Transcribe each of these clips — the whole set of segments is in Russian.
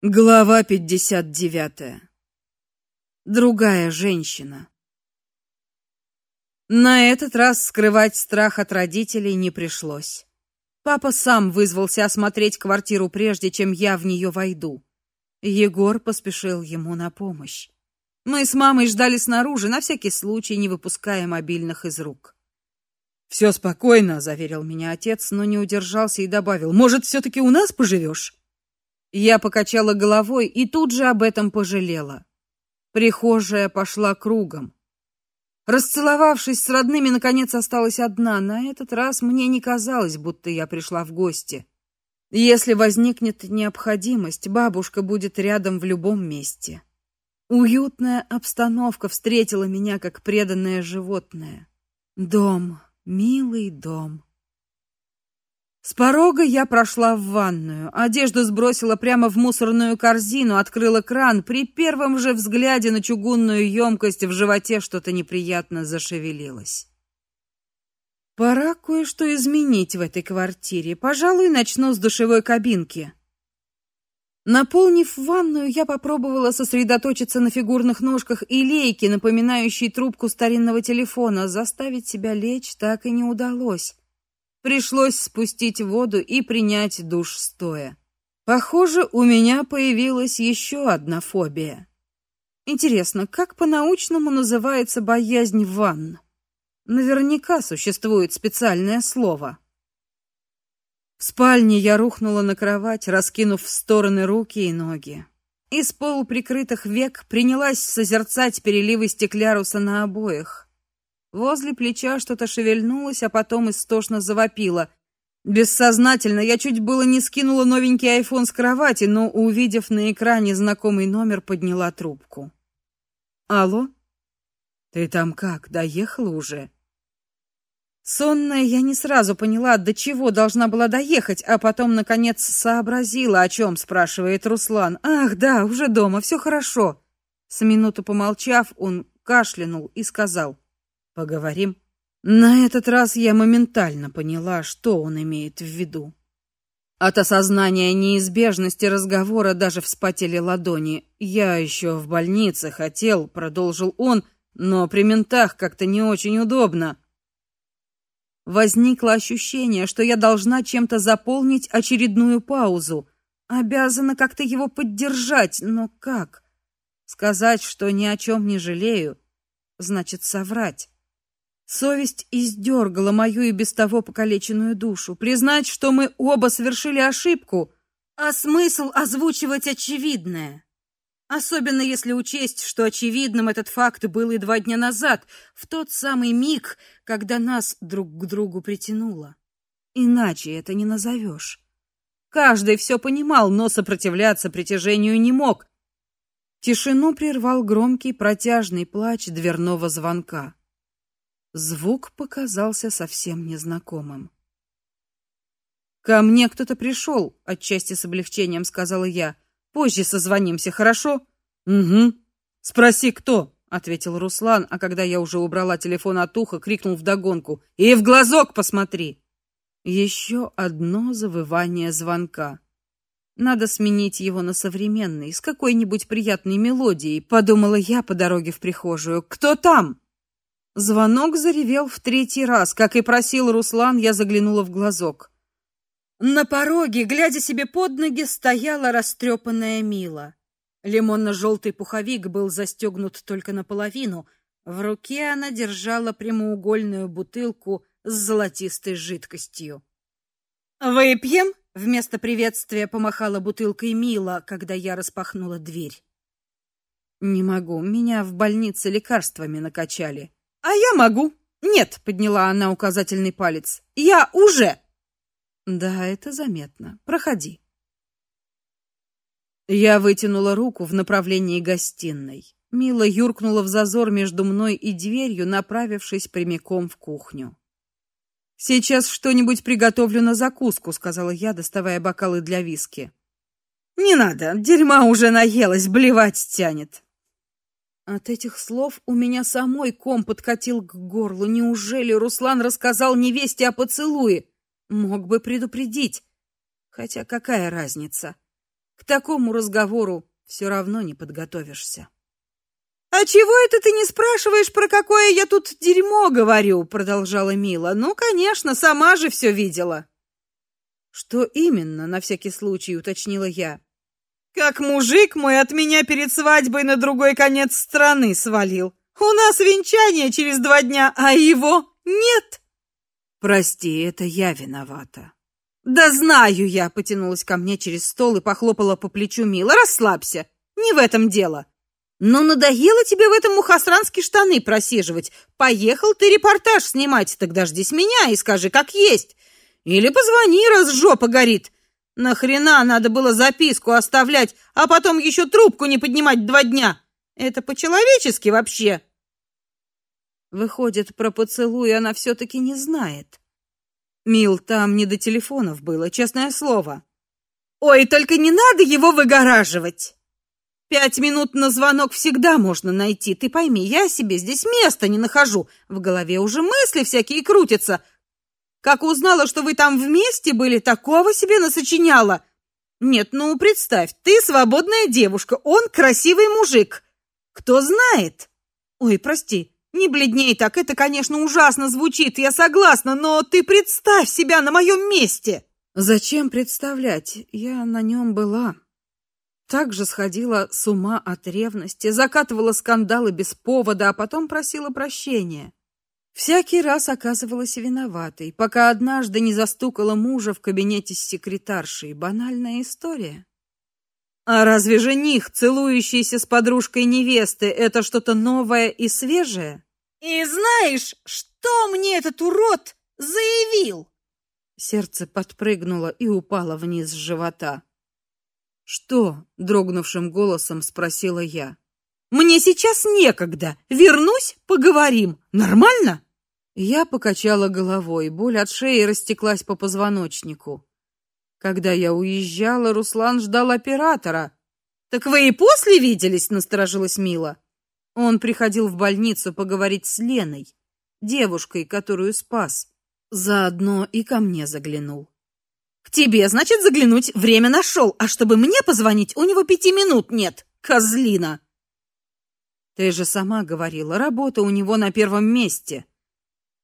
Глава 59. Другая женщина. На этот раз скрывать страх от родителей не пришлось. Папа сам вызвался осмотреть квартиру прежде, чем я в нее войду. Егор поспешил ему на помощь. Мы с мамой ждали снаружи, на всякий случай не выпуская мобильных из рук. «Все спокойно, заверил меня отец, но не удержался и добавил: "Может, все таки у нас поживешь?» Я покачала головой и тут же об этом пожалела. Прихожая пошла кругом. Расцеловавшись с родными, наконец осталась одна. На этот раз мне не казалось, будто я пришла в гости. Если возникнет необходимость, бабушка будет рядом в любом месте. Уютная обстановка встретила меня как преданное животное. Дом, милый дом. С порога я прошла в ванную, одежду сбросила прямо в мусорную корзину, открыла кран. При первом же взгляде на чугунную емкость в животе что-то неприятно зашевелилось. Пора кое-что изменить в этой квартире. Пожалуй, начну с душевой кабинки. Наполнив ванную, я попробовала сосредоточиться на фигурных ножках и лейке, напоминающей трубку старинного телефона. Заставить себя лечь так и не удалось. Пришлось спустить воду и принять душ стоя. Похоже, у меня появилась еще одна фобия. Интересно, как по-научному называется боязнь ванн? Наверняка существует специальное слово. В спальне я рухнула на кровать, раскинув в стороны руки и ноги. Из полуприкрытых век принялась созерцать переливы стекляруса на обоях. Возле плеча что-то шевельнулось, а потом истошно завопило. Бессознательно я чуть было не скинула новенький айфон с кровати, но, увидев на экране знакомый номер, подняла трубку. Алло? Ты там как? Доехала уже? Сонная я не сразу поняла, до чего должна была доехать, а потом наконец сообразила, о чем спрашивает Руслан. Ах, да, уже дома, все хорошо. С минуту помолчав, он кашлянул и сказал: Поговорим. На этот раз я моментально поняла, что он имеет в виду. От осознания неизбежности разговора даже вспотели ладони. Я еще в больнице хотел, продолжил он, но при ментах как-то не очень удобно. Возникло ощущение, что я должна чем-то заполнить очередную паузу, обязана как-то его поддержать, но как? Сказать, что ни о чем не жалею, значит соврать. Совесть издергала мою и без того покалеченную душу. Признать, что мы оба совершили ошибку, а смысл озвучивать очевидное. Особенно если учесть, что очевидным этот факт был и два дня назад, в тот самый миг, когда нас друг к другу притянуло. Иначе это не назовешь. Каждый все понимал, но сопротивляться притяжению не мог. Тишину прервал громкий протяжный плач дверного звонка. Звук показался совсем незнакомым. Ко мне кто-то пришел, отчасти с облегчением сказала я. Позже созвонимся, хорошо? Угу. Спроси, кто, ответил Руслан, а когда я уже убрала телефон от уха, крикнул вдогонку: "И в глазок посмотри!" Еще одно завывание звонка. Надо сменить его на современный, с какой-нибудь приятной мелодией, подумала я по дороге в прихожую. Кто там? Звонок заревел в третий раз, как и просил Руслан, я заглянула в глазок. На пороге, глядя себе под ноги, стояла растрепанная Мила. Лимонно-желтый пуховик был застегнут только наполовину. В руке она держала прямоугольную бутылку с золотистой жидкостью. «Выпьем?» — вместо приветствия помахала бутылкой Мила, когда я распахнула дверь. «Не могу, меня в больнице лекарствами накачали». А я могу. Нет, подняла она указательный палец. Я уже. Да, это заметно. Проходи. Я вытянула руку в направлении гостиной. Мила юркнула в зазор между мной и дверью, направившись прямиком в кухню. Сейчас что-нибудь приготовлю на закуску, сказала я, доставая бокалы для виски. Не надо, дерьма уже наелась, блевать тянет. От этих слов у меня самой ком подкатил к горлу. Неужели Руслан рассказал невесте о поцелуе? Мог бы предупредить. Хотя какая разница? К такому разговору все равно не подготовишься. А чего это ты не спрашиваешь, про какое я тут дерьмо говорю, продолжала Мила. Ну, конечно, сама же все видела. Что именно, на всякий случай уточнила я. Как мужик мой от меня перед свадьбой на другой конец страны свалил. У нас венчание через два дня, а его нет. Прости, это я виновата. Да знаю я, потянулась ко мне через стол и похлопала по плечу Мила. Расслабься. Не в этом дело. Но надоело тебе в этом мухосранске штаны просиживать. Поехал ты репортаж снимать, так дождись меня и скажи, как есть. Или позвони, раз жопа горит. На Нахрена надо было записку оставлять, а потом еще трубку не поднимать два дня? Это по-человечески вообще. Выходит, про поцелуй она все таки не знает. Мил, там не до телефонов было, честное слово. Ой, только не надо его выгораживать. Пять минут на звонок всегда можно найти. Ты пойми, я себе здесь места не нахожу. В голове уже мысли всякие крутятся. Как узнала, что вы там вместе были, такого себе насочиняла. Нет, ну представь, ты свободная девушка, он красивый мужик. Кто знает? Ой, прости, не бледней так, это, конечно, ужасно звучит, я согласна, но ты представь себя на моем месте. Зачем представлять? Я на нем была также сходила с ума от ревности, закатывала скандалы без повода, а потом просила прощения. Всякий раз оказывалась виноватой, пока однажды не застукала мужа в кабинете с секретаршей. Банальная история. А разве жених, целующийся с подружкой невесты, это что-то новое и свежее? И знаешь, что мне этот урод заявил? Сердце подпрыгнуло и упало вниз с живота. Что? дрогнувшим голосом спросила я. Мне сейчас некогда. Вернусь, поговорим. Нормально? Я покачала головой, боль от шеи растеклась по позвоночнику. Когда я уезжала, Руслан ждал оператора. Так вы и после виделись, насторожилась Мила. Он приходил в больницу поговорить с Леной, девушкой, которую спас. Заодно и ко мне заглянул. К тебе, значит, заглянуть время нашел, а чтобы мне позвонить, у него пяти минут нет. Козлина. Ты же сама говорила, работа у него на первом месте.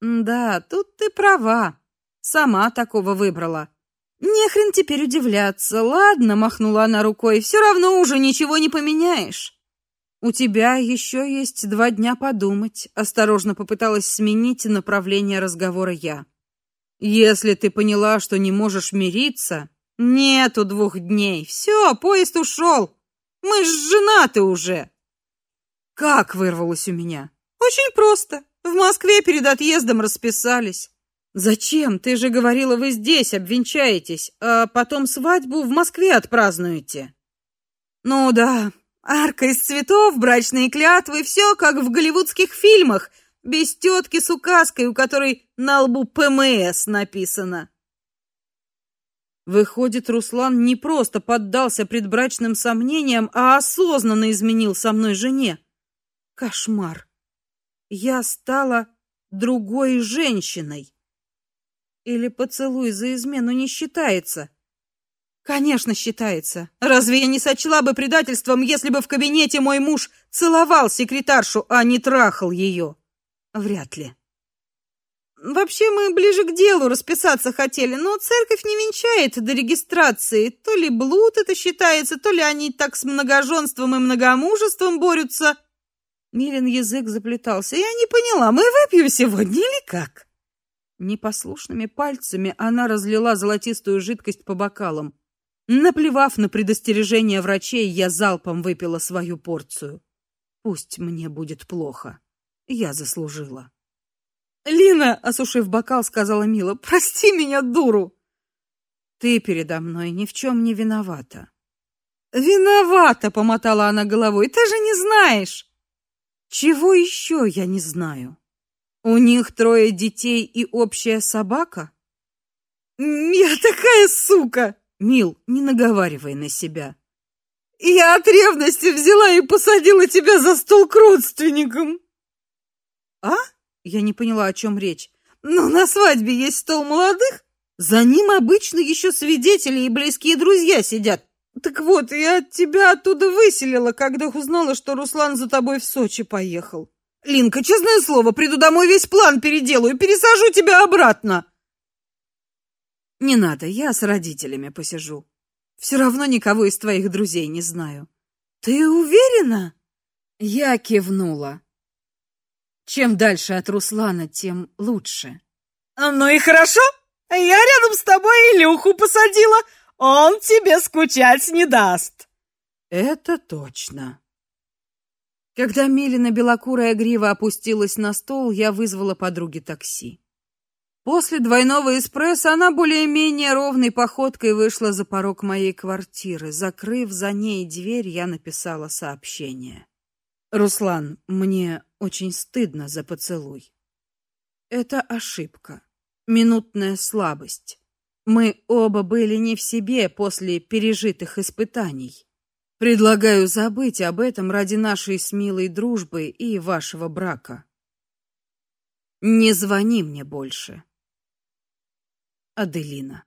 Да, тут ты права. Сама такого выбрала. Не хрен теперь удивляться. Ладно, махнула она рукой. Все равно уже ничего не поменяешь. У тебя еще есть два дня подумать, осторожно попыталась сменить направление разговора я. Если ты поняла, что не можешь мириться, нету двух дней. Все, поезд ушел. Мы ж женаты уже. Как вырвалось у меня? Очень просто. В Москве перед отъездом расписались. Зачем? Ты же говорила, вы здесь обвенчаетесь, а потом свадьбу в Москве отпразднуете. Ну да, арка из цветов, брачные клятвы, все как в голливудских фильмах без тетки с указкой, у которой на лбу ПМС написано. Выходит, Руслан не просто поддался предбрачным сомнениям, а осознанно изменил со мной жене. Кошмар. Я стала другой женщиной. Или поцелуй за измену не считается? Конечно, считается. Разве я не сочла бы предательством, если бы в кабинете мой муж целовал секретаршу, а не трахал ее? Вряд ли. Вообще мы ближе к делу расписаться хотели, но церковь не венчает до регистрации. То ли блуд это считается, то ли они так с многоженством и многомужеством борются. Милен язык заплетался. Я не поняла, мы выпьем сегодня или как? Непослушными пальцами она разлила золотистую жидкость по бокалам. Наплевав на предостережение врачей, я залпом выпила свою порцию. Пусть мне будет плохо. Я заслужила. Лина, осушив бокал, сказала Мила: "Прости меня, дуру. Ты передо мной ни в чем не виновата". "Виновата", помотала она головой. "Ты же не знаешь". "Чего еще я не знаю? У них трое детей и общая собака?" "Я такая сука". Мил, не наговаривай на себя. Я от ревности взяла и посадила тебя за стол к родственникам. А? Я не поняла, о чем речь. Ну, на свадьбе есть стол молодых, за ним обычно еще свидетели и близкие друзья сидят. Так вот, я тебя оттуда выселила, когда узнала, что Руслан за тобой в Сочи поехал. Линка, честное слово, приду домой, весь план переделаю, пересажу тебя обратно. Не надо, я с родителями посижу. Все равно никого из твоих друзей не знаю. Ты уверена? Я кивнула. Чем дальше от Руслана, тем лучше. Ну и хорошо. Я рядом с тобой Илюху посадила. Он тебе скучать не даст. Это точно. Когда Милина белокурая грива опустилась на стол, я вызвала подруге такси. После двойного эспрессо она более-менее ровной походкой вышла за порог моей квартиры. Закрыв за ней дверь, я написала сообщение. Руслан, мне очень стыдно за поцелуй. Это ошибка, минутная слабость. Мы оба были не в себе после пережитых испытаний. Предлагаю забыть об этом ради нашей с милой дружбы и вашего брака. Не звони мне больше. Аделина